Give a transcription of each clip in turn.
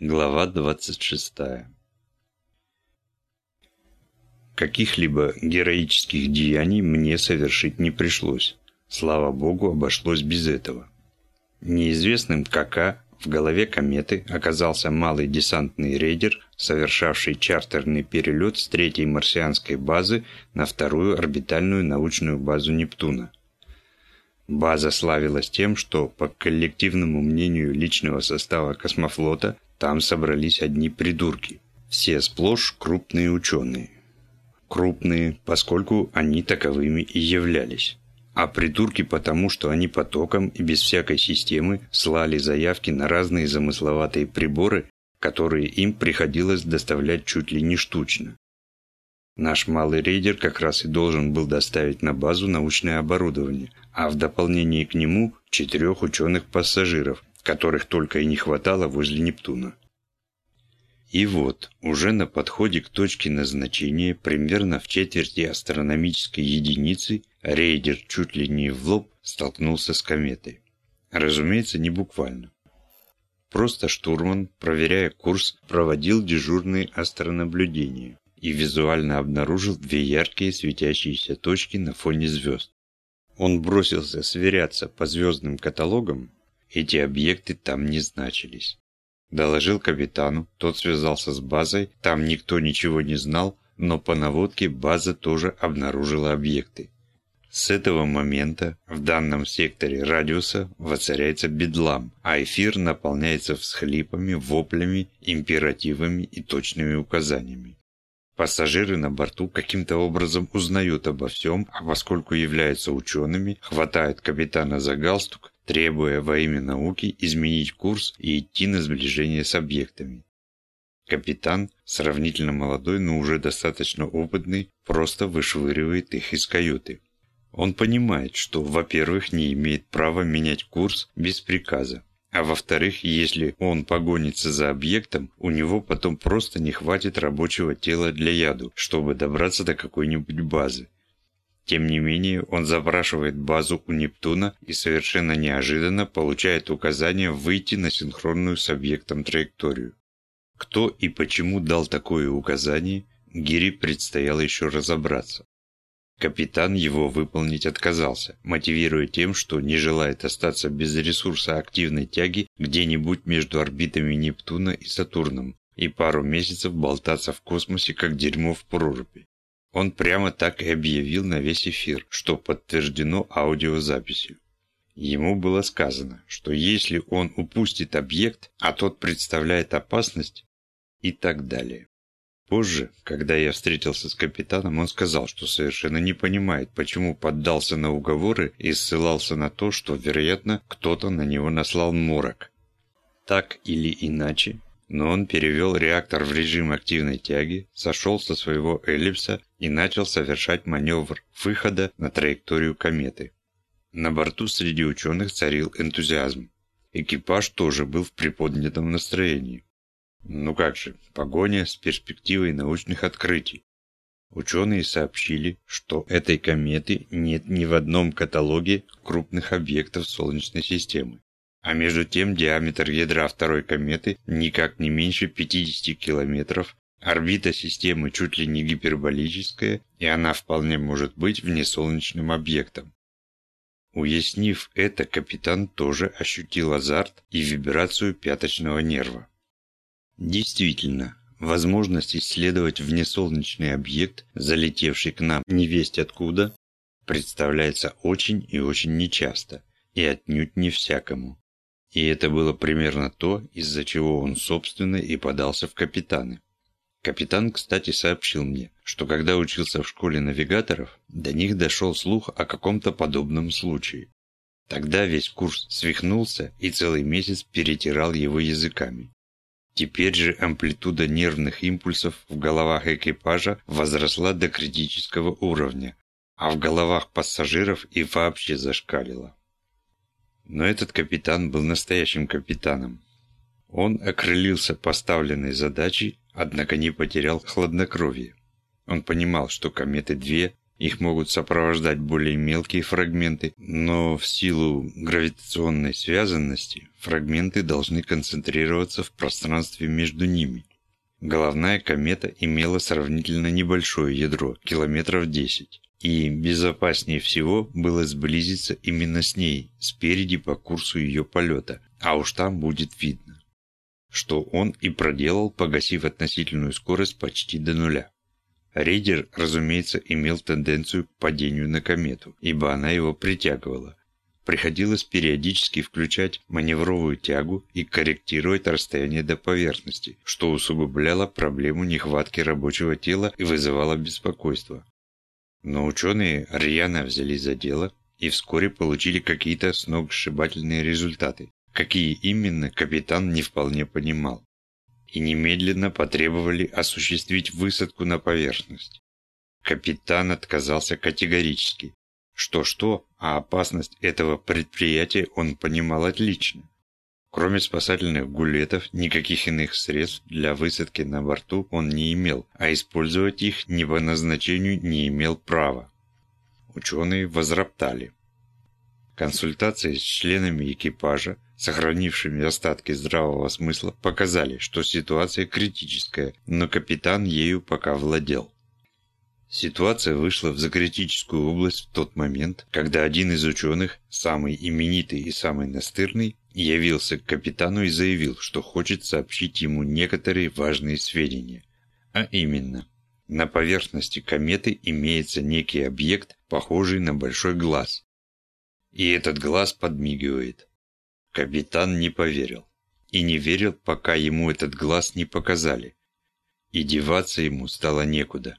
Глава 26 Каких-либо героических деяний мне совершить не пришлось. Слава богу, обошлось без этого. Неизвестным КК в голове кометы оказался малый десантный рейдер, совершавший чартерный перелет с третьей марсианской базы на вторую орбитальную научную базу Нептуна. База славилась тем, что, по коллективному мнению личного состава космофлота, там собрались одни придурки. Все сплошь крупные ученые. Крупные, поскольку они таковыми и являлись. А придурки потому, что они потоком и без всякой системы слали заявки на разные замысловатые приборы, которые им приходилось доставлять чуть ли не штучно. Наш малый рейдер как раз и должен был доставить на базу научное оборудование, а в дополнение к нему четырех ученых-пассажиров, которых только и не хватало возле Нептуна. И вот, уже на подходе к точке назначения, примерно в четверти астрономической единицы, рейдер чуть ли не в лоб столкнулся с кометой. Разумеется, не буквально. Просто штурман, проверяя курс, проводил дежурные астронаблюдения и визуально обнаружил две яркие светящиеся точки на фоне звезд. Он бросился сверяться по звездным каталогам, эти объекты там не значились. Доложил капитану, тот связался с базой, там никто ничего не знал, но по наводке база тоже обнаружила объекты. С этого момента в данном секторе радиуса воцаряется бедлам, а эфир наполняется всхлипами, воплями, императивами и точными указаниями. Пассажиры на борту каким-то образом узнают обо всем, а поскольку являются учеными, хватают капитана за галстук, требуя во имя науки изменить курс и идти на сближение с объектами. Капитан, сравнительно молодой, но уже достаточно опытный, просто вышвыривает их из каюты. Он понимает, что, во-первых, не имеет права менять курс без приказа, а во-вторых, если он погонится за объектом, у него потом просто не хватит рабочего тела для яду, чтобы добраться до какой-нибудь базы. Тем не менее, он запрашивает базу у Нептуна и совершенно неожиданно получает указание выйти на синхронную с объектом траекторию. Кто и почему дал такое указание, Гири предстояло еще разобраться. Капитан его выполнить отказался, мотивируя тем, что не желает остаться без ресурса активной тяги где-нибудь между орбитами Нептуна и Сатурном и пару месяцев болтаться в космосе, как дерьмо в проруби. Он прямо так и объявил на весь эфир, что подтверждено аудиозаписью. Ему было сказано, что если он упустит объект, а тот представляет опасность, и так далее. Позже, когда я встретился с капитаном, он сказал, что совершенно не понимает, почему поддался на уговоры и ссылался на то, что, вероятно, кто-то на него наслал морок. Так или иначе, но он перевел реактор в режим активной тяги, сошел со своего эллипса и начал совершать маневр выхода на траекторию кометы. На борту среди ученых царил энтузиазм. Экипаж тоже был в приподнятом настроении. Ну как же, погоня с перспективой научных открытий. Ученые сообщили, что этой кометы нет ни в одном каталоге крупных объектов Солнечной системы. А между тем диаметр ядра второй кометы никак не меньше 50 километров, орбита системы чуть ли не гиперболическая, и она вполне может быть внесолнечным объектом. Уяснив это, капитан тоже ощутил азарт и вибрацию пяточного нерва. Действительно, возможность исследовать внесолнечный объект, залетевший к нам невесть откуда, представляется очень и очень нечасто, и отнюдь не всякому. И это было примерно то, из-за чего он, собственно, и подался в капитаны. Капитан, кстати, сообщил мне, что когда учился в школе навигаторов, до них дошел слух о каком-то подобном случае. Тогда весь курс свихнулся и целый месяц перетирал его языками. Теперь же амплитуда нервных импульсов в головах экипажа возросла до критического уровня, а в головах пассажиров и вообще зашкалила. Но этот капитан был настоящим капитаном. Он окрылился поставленной задачей, однако не потерял хладнокровие. Он понимал, что кометы две, их могут сопровождать более мелкие фрагменты, но в силу гравитационной связанности фрагменты должны концентрироваться в пространстве между ними. Головная комета имела сравнительно небольшое ядро, километров 10, и безопаснее всего было сблизиться именно с ней, спереди по курсу ее полета, а уж там будет видно. Что он и проделал, погасив относительную скорость почти до нуля. Рейдер, разумеется, имел тенденцию к падению на комету, ибо она его притягивала. Приходилось периодически включать маневровую тягу и корректировать расстояние до поверхности, что усугубляло проблему нехватки рабочего тела и вызывало беспокойство. Но ученые рьяно взялись за дело и вскоре получили какие-то сногсшибательные результаты. Какие именно, капитан не вполне понимал и немедленно потребовали осуществить высадку на поверхность. Капитан отказался категорически. Что-что, а опасность этого предприятия он понимал отлично. Кроме спасательных гулетов, никаких иных средств для высадки на борту он не имел, а использовать их ни по назначению не имел права. Ученые возроптали. Консультации с членами экипажа сохранившими остатки здравого смысла, показали, что ситуация критическая, но капитан ею пока владел. Ситуация вышла в закритическую область в тот момент, когда один из ученых, самый именитый и самый настырный, явился к капитану и заявил, что хочет сообщить ему некоторые важные сведения. А именно, на поверхности кометы имеется некий объект, похожий на большой глаз. И этот глаз подмигивает. Капитан не поверил. И не верил, пока ему этот глаз не показали. И деваться ему стало некуда.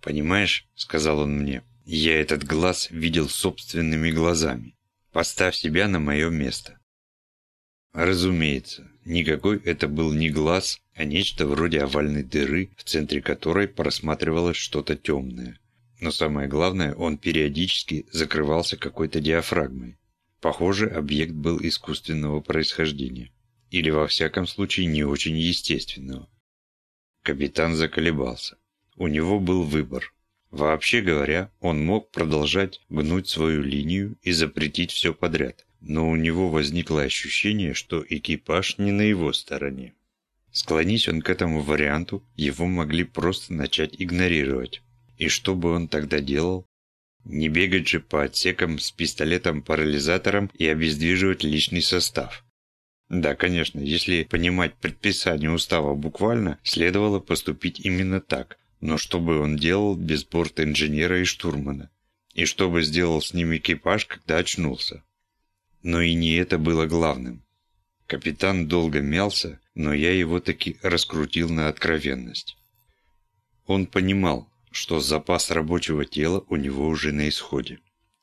«Понимаешь», — сказал он мне, — «я этот глаз видел собственными глазами. Поставь себя на мое место». Разумеется, никакой это был не глаз, а нечто вроде овальной дыры, в центре которой просматривалось что-то темное. Но самое главное, он периодически закрывался какой-то диафрагмой. Похоже, объект был искусственного происхождения. Или во всяком случае не очень естественного. Капитан заколебался. У него был выбор. Вообще говоря, он мог продолжать гнуть свою линию и запретить все подряд. Но у него возникло ощущение, что экипаж не на его стороне. Склонись он к этому варианту, его могли просто начать игнорировать. И что бы он тогда делал? Не бегать же по отсекам с пистолетом-парализатором и обездвиживать личный состав. Да, конечно, если понимать предписание устава буквально, следовало поступить именно так. Но что бы он делал без борта инженера и штурмана? И что бы сделал с ним экипаж, когда очнулся? Но и не это было главным. Капитан долго мялся, но я его таки раскрутил на откровенность. Он понимал, что запас рабочего тела у него уже на исходе.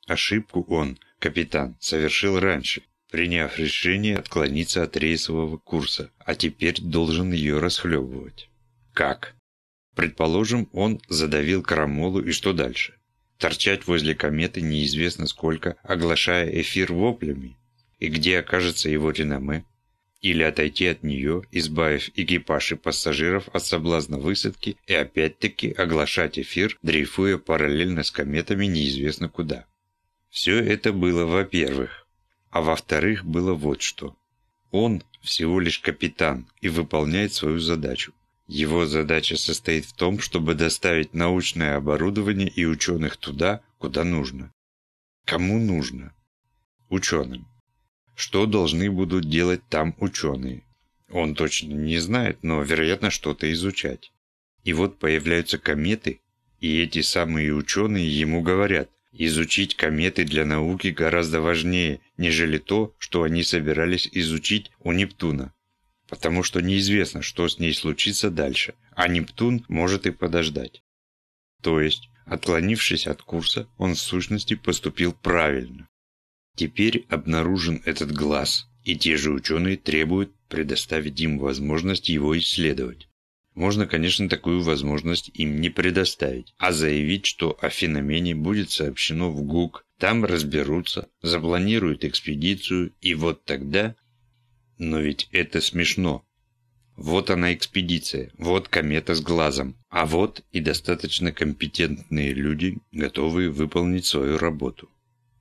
Ошибку он, капитан, совершил раньше, приняв решение отклониться от рейсового курса, а теперь должен ее расхлебывать. Как? Предположим, он задавил крамолу и что дальше? Торчать возле кометы неизвестно сколько, оглашая эфир воплями? И где окажется его реноме? или отойти от нее, избавив экипаж и пассажиров от соблазна высадки и опять-таки оглашать эфир, дрейфуя параллельно с кометами неизвестно куда. Все это было во-первых. А во-вторых, было вот что. Он всего лишь капитан и выполняет свою задачу. Его задача состоит в том, чтобы доставить научное оборудование и ученых туда, куда нужно. Кому нужно? Ученым что должны будут делать там ученые. Он точно не знает, но, вероятно, что-то изучать. И вот появляются кометы, и эти самые ученые ему говорят, изучить кометы для науки гораздо важнее, нежели то, что они собирались изучить у Нептуна. Потому что неизвестно, что с ней случится дальше, а Нептун может и подождать. То есть, отклонившись от курса, он в сущности поступил правильно. Теперь обнаружен этот глаз, и те же ученые требуют предоставить им возможность его исследовать. Можно, конечно, такую возможность им не предоставить, а заявить, что о феномене будет сообщено в ГУК, там разберутся, запланируют экспедицию, и вот тогда... Но ведь это смешно. Вот она экспедиция, вот комета с глазом, а вот и достаточно компетентные люди, готовые выполнить свою работу.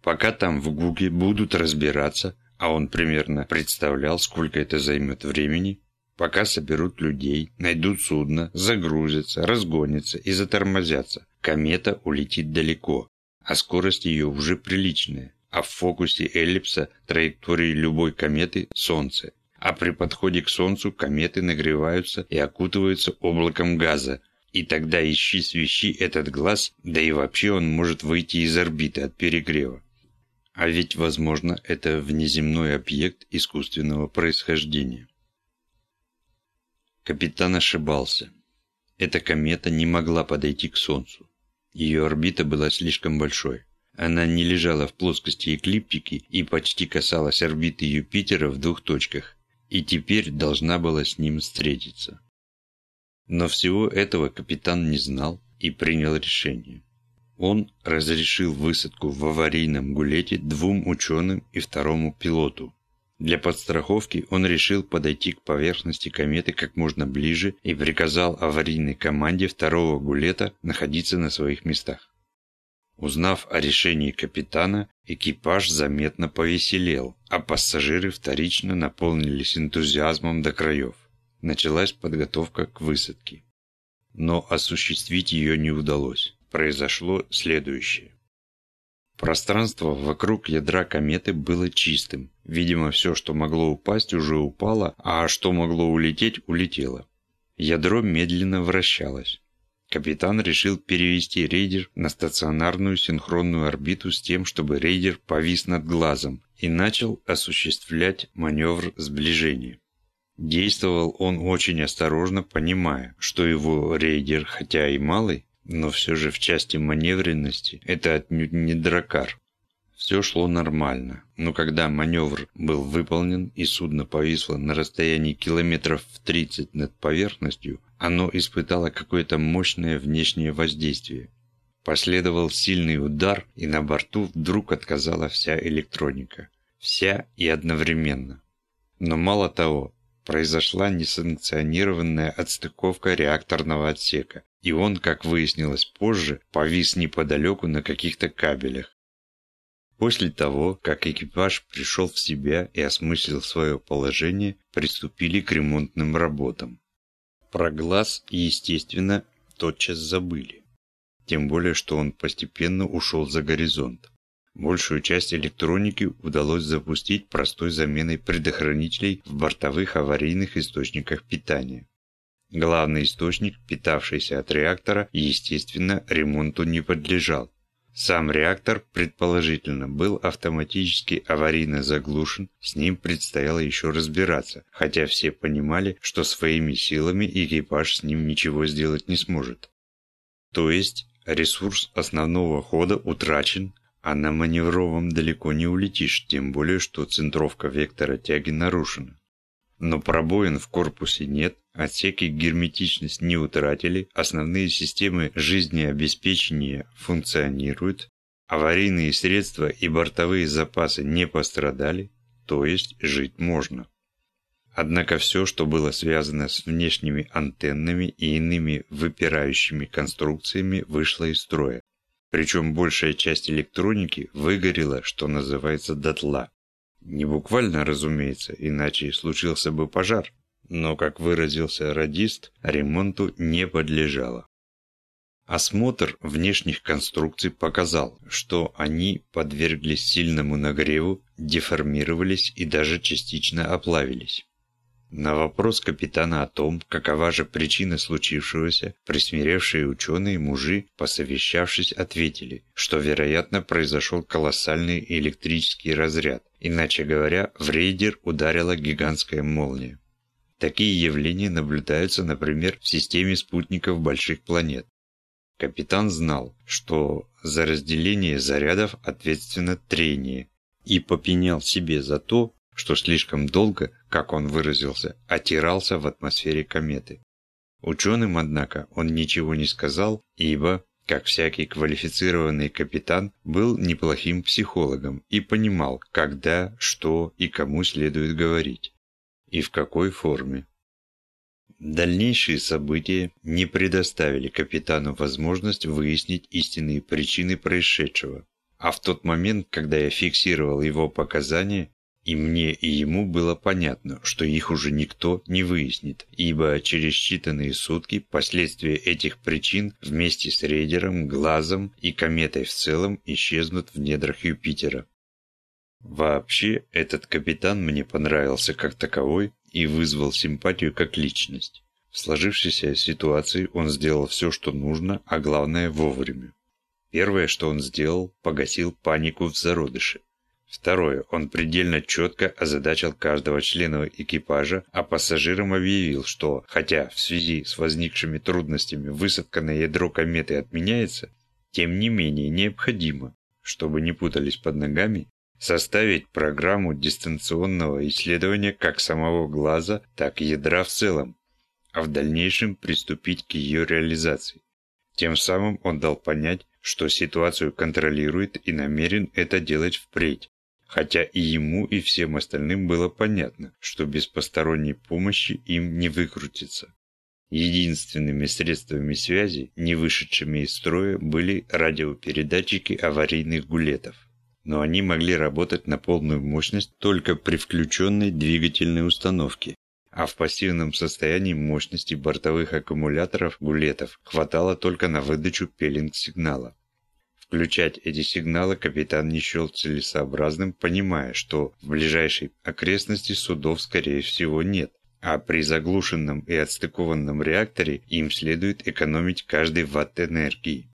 Пока там в Гуге будут разбираться, а он примерно представлял, сколько это займет времени, пока соберут людей, найдут судно, загрузятся, разгонятся и затормозятся, комета улетит далеко, а скорость ее уже приличная, а в фокусе эллипса траектории любой кометы – Солнце, а при подходе к Солнцу кометы нагреваются и окутываются облаком газа, и тогда ищи свищи этот глаз, да и вообще он может выйти из орбиты от перегрева. А ведь, возможно, это внеземной объект искусственного происхождения. Капитан ошибался. Эта комета не могла подойти к Солнцу. Ее орбита была слишком большой. Она не лежала в плоскости эклиптики и почти касалась орбиты Юпитера в двух точках, и теперь должна была с ним встретиться. Но всего этого капитан не знал и принял решение. Он разрешил высадку в аварийном гулете двум ученым и второму пилоту. Для подстраховки он решил подойти к поверхности кометы как можно ближе и приказал аварийной команде второго гулета находиться на своих местах. Узнав о решении капитана, экипаж заметно повеселел, а пассажиры вторично наполнились энтузиазмом до краев. Началась подготовка к высадке. Но осуществить ее не удалось. Произошло следующее. Пространство вокруг ядра кометы было чистым. Видимо, все, что могло упасть, уже упало, а что могло улететь, улетело. Ядро медленно вращалось. Капитан решил перевести рейдер на стационарную синхронную орбиту с тем, чтобы рейдер повис над глазом и начал осуществлять маневр сближения. Действовал он очень осторожно, понимая, что его рейдер, хотя и малый, но все же в части маневренности это отнюдь не дракар. Все шло нормально, но когда маневр был выполнен и судно повисло на расстоянии километров в 30 над поверхностью, оно испытало какое-то мощное внешнее воздействие. Последовал сильный удар, и на борту вдруг отказала вся электроника. Вся и одновременно. Но мало того, произошла несанкционированная отстыковка реакторного отсека, и он, как выяснилось позже, повис неподалеку на каких-то кабелях. После того, как экипаж пришел в себя и осмыслил свое положение, приступили к ремонтным работам. Про глаз, естественно, тотчас забыли. Тем более, что он постепенно ушел за горизонт. Большую часть электроники удалось запустить простой заменой предохранителей в бортовых аварийных источниках питания. Главный источник, питавшийся от реактора, естественно, ремонту не подлежал. Сам реактор, предположительно, был автоматически аварийно заглушен, с ним предстояло еще разбираться, хотя все понимали, что своими силами экипаж с ним ничего сделать не сможет. То есть, ресурс основного хода утрачен, а на маневровом далеко не улетишь, тем более, что центровка вектора тяги нарушена. Но пробоин в корпусе нет, отсеки герметичность не утратили, основные системы жизнеобеспечения функционируют, аварийные средства и бортовые запасы не пострадали, то есть жить можно. Однако все, что было связано с внешними антеннами и иными выпирающими конструкциями, вышло из строя. Причем большая часть электроники выгорела, что называется, дотла. Не буквально, разумеется, иначе случился бы пожар, но, как выразился радист, ремонту не подлежало. Осмотр внешних конструкций показал, что они подверглись сильному нагреву, деформировались и даже частично оплавились. На вопрос капитана о том, какова же причина случившегося, присмиревшие ученые мужи, посовещавшись, ответили, что, вероятно, произошел колоссальный электрический разряд, иначе говоря, в рейдер ударила гигантская молния. Такие явления наблюдаются, например, в системе спутников больших планет. Капитан знал, что за разделение зарядов ответственно трение, и попенял себе за то, что слишком долго, как он выразился, отирался в атмосфере кометы. Ученым, однако, он ничего не сказал, ибо, как всякий квалифицированный капитан, был неплохим психологом и понимал, когда, что и кому следует говорить, и в какой форме. Дальнейшие события не предоставили капитану возможность выяснить истинные причины происшедшего. А в тот момент, когда я фиксировал его показания, и мне и ему было понятно, что их уже никто не выяснит, ибо через считанные сутки последствия этих причин вместе с рейдером, глазом и кометой в целом исчезнут в недрах Юпитера. Вообще, этот капитан мне понравился как таковой и вызвал симпатию как личность. В сложившейся ситуации он сделал все, что нужно, а главное вовремя. Первое, что он сделал, погасил панику в зародыше. Второе, он предельно четко озадачил каждого члена экипажа, а пассажирам объявил, что, хотя в связи с возникшими трудностями высадка на ядро кометы отменяется, тем не менее необходимо, чтобы не путались под ногами, составить программу дистанционного исследования как самого глаза, так и ядра в целом, а в дальнейшем приступить к ее реализации. Тем самым он дал понять, что ситуацию контролирует и намерен это делать впредь, хотя и ему, и всем остальным было понятно, что без посторонней помощи им не выкрутиться. Единственными средствами связи, не вышедшими из строя, были радиопередатчики аварийных гулетов. Но они могли работать на полную мощность только при включенной двигательной установке, а в пассивном состоянии мощности бортовых аккумуляторов гулетов хватало только на выдачу пелинг-сигнала. Включать эти сигналы капитан не счел целесообразным, понимая, что в ближайшей окрестности судов скорее всего нет, а при заглушенном и отстыкованном реакторе им следует экономить каждый ватт энергии.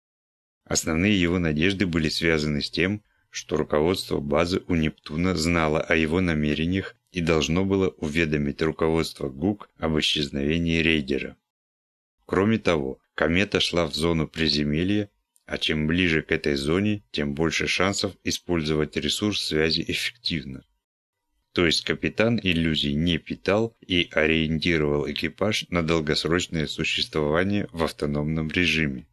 Основные его надежды были связаны с тем, что руководство базы у Нептуна знало о его намерениях и должно было уведомить руководство ГУК об исчезновении рейдера. Кроме того, комета шла в зону приземелья а чем ближе к этой зоне, тем больше шансов использовать ресурс связи эффективно. То есть капитан иллюзий не питал и ориентировал экипаж на долгосрочное существование в автономном режиме.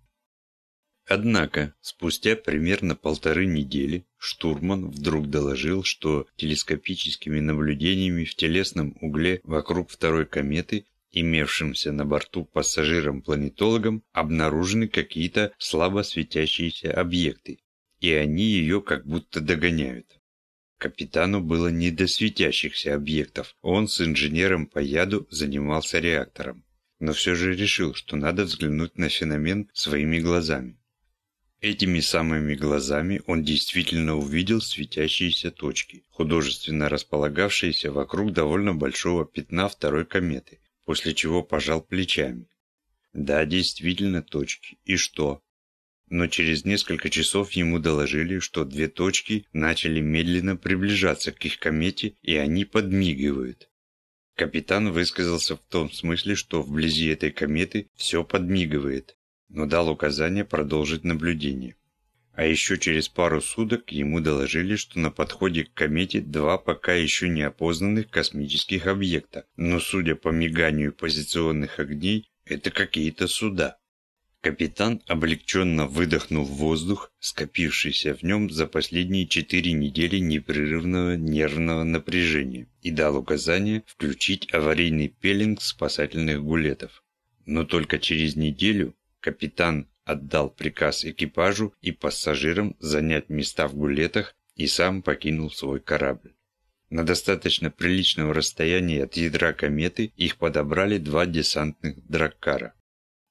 Однако, спустя примерно полторы недели, штурман вдруг доложил, что телескопическими наблюдениями в телесном угле вокруг второй кометы имевшимся на борту пассажирам-планетологам обнаружены какие-то слабо светящиеся объекты, и они ее как будто догоняют. Капитану было не до светящихся объектов, он с инженером по яду занимался реактором, но все же решил, что надо взглянуть на феномен своими глазами. Этими самыми глазами он действительно увидел светящиеся точки, художественно располагавшиеся вокруг довольно большого пятна второй кометы, после чего пожал плечами. Да, действительно точки. И что? Но через несколько часов ему доложили, что две точки начали медленно приближаться к их комете, и они подмигивают. Капитан высказался в том смысле, что вблизи этой кометы все подмигивает, но дал указание продолжить наблюдение. А еще через пару суток ему доложили, что на подходе к комете два пока еще не опознанных космических объекта, но судя по миганию позиционных огней, это какие-то суда. Капитан облегченно выдохнул воздух, скопившийся в нем за последние четыре недели непрерывного нервного напряжения, и дал указание включить аварийный пелинг спасательных гулетов. Но только через неделю капитан отдал приказ экипажу и пассажирам занять места в гулетах и сам покинул свой корабль. На достаточно приличном расстоянии от ядра кометы их подобрали два десантных драккара.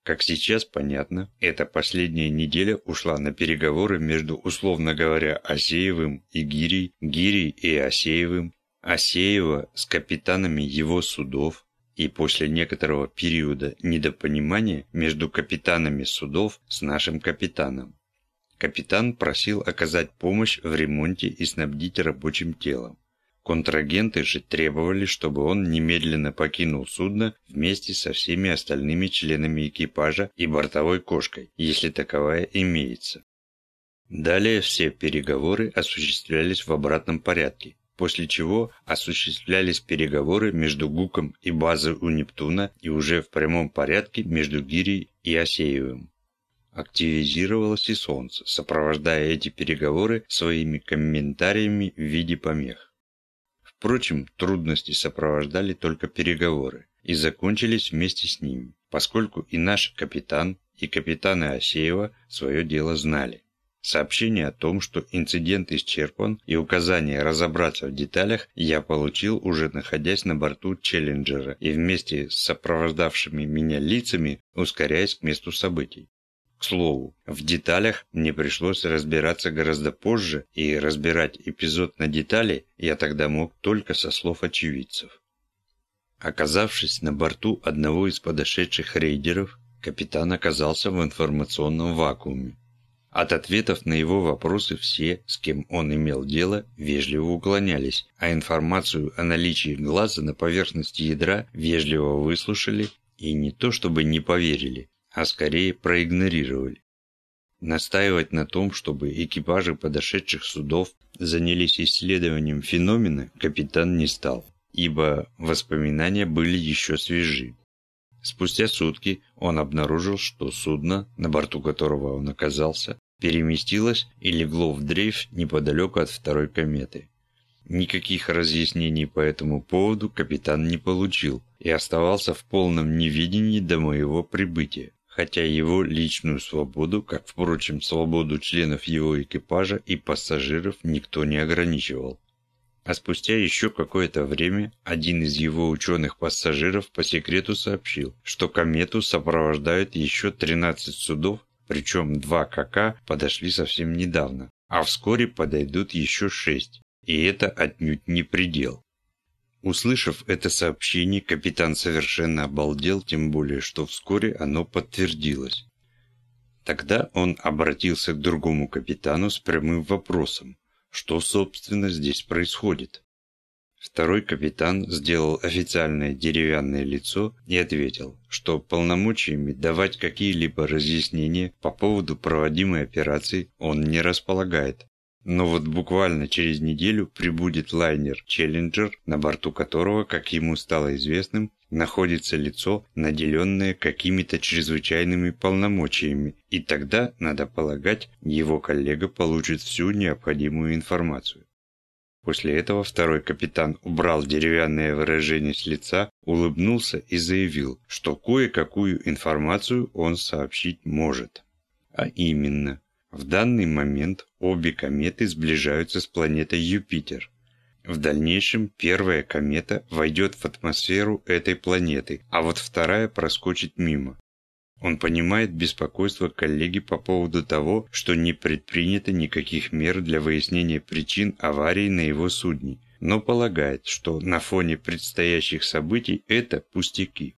Как сейчас понятно, эта последняя неделя ушла на переговоры между, условно говоря, Асеевым и Гирей, Гирей и Асеевым, Асеева с капитанами его судов, и после некоторого периода недопонимания между капитанами судов с нашим капитаном. Капитан просил оказать помощь в ремонте и снабдить рабочим телом. Контрагенты же требовали, чтобы он немедленно покинул судно вместе со всеми остальными членами экипажа и бортовой кошкой, если таковая имеется. Далее все переговоры осуществлялись в обратном порядке, после чего осуществлялись переговоры между ГУКом и базой у Нептуна и уже в прямом порядке между Гирей и Осеевым. Активизировалось и Солнце, сопровождая эти переговоры своими комментариями в виде помех. Впрочем, трудности сопровождали только переговоры, и закончились вместе с ними, поскольку и наш капитан, и капитаны Асеева свое дело знали. Сообщение о том, что инцидент исчерпан и указание разобраться в деталях я получил уже находясь на борту Челленджера и вместе с сопровождавшими меня лицами ускоряясь к месту событий. К слову, в деталях мне пришлось разбираться гораздо позже, и разбирать эпизод на детали я тогда мог только со слов очевидцев. Оказавшись на борту одного из подошедших рейдеров, капитан оказался в информационном вакууме. От ответов на его вопросы все, с кем он имел дело, вежливо уклонялись, а информацию о наличии глаза на поверхности ядра вежливо выслушали и не то чтобы не поверили, а скорее проигнорировали. Настаивать на том, чтобы экипажи подошедших судов занялись исследованием феномена, капитан не стал, ибо воспоминания были еще свежи. Спустя сутки он обнаружил, что судно, на борту которого он оказался, переместилось и легло в дрейф неподалеку от второй кометы. Никаких разъяснений по этому поводу капитан не получил и оставался в полном невидении до моего прибытия, хотя его личную свободу, как, впрочем, свободу членов его экипажа и пассажиров никто не ограничивал. А спустя еще какое-то время один из его ученых-пассажиров по секрету сообщил, что комету сопровождают еще 13 судов, причем два КК подошли совсем недавно, а вскоре подойдут еще 6, и это отнюдь не предел. Услышав это сообщение, капитан совершенно обалдел, тем более, что вскоре оно подтвердилось. Тогда он обратился к другому капитану с прямым вопросом. Что, собственно, здесь происходит? Второй капитан сделал официальное деревянное лицо и ответил, что полномочиями давать какие-либо разъяснения по поводу проводимой операции он не располагает. Но вот буквально через неделю прибудет лайнер «Челленджер», на борту которого, как ему стало известным, находится лицо, наделенное какими-то чрезвычайными полномочиями, и тогда, надо полагать, его коллега получит всю необходимую информацию. После этого второй капитан убрал деревянное выражение с лица, улыбнулся и заявил, что кое-какую информацию он сообщить может. А именно, в данный момент обе кометы сближаются с планетой Юпитер. В дальнейшем первая комета войдет в атмосферу этой планеты, а вот вторая проскочит мимо. Он понимает беспокойство коллеги по поводу того, что не предпринято никаких мер для выяснения причин аварии на его судне, но полагает, что на фоне предстоящих событий это пустяки.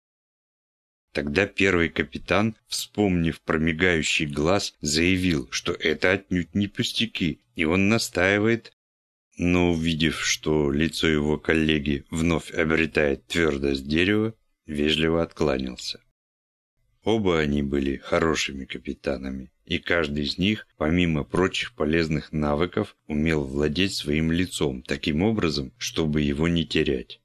Тогда первый капитан, вспомнив про мигающий глаз, заявил, что это отнюдь не пустяки, и он настаивает, но увидев, что лицо его коллеги вновь обретает твердость дерева, вежливо откланялся. Оба они были хорошими капитанами, и каждый из них, помимо прочих полезных навыков, умел владеть своим лицом таким образом, чтобы его не терять.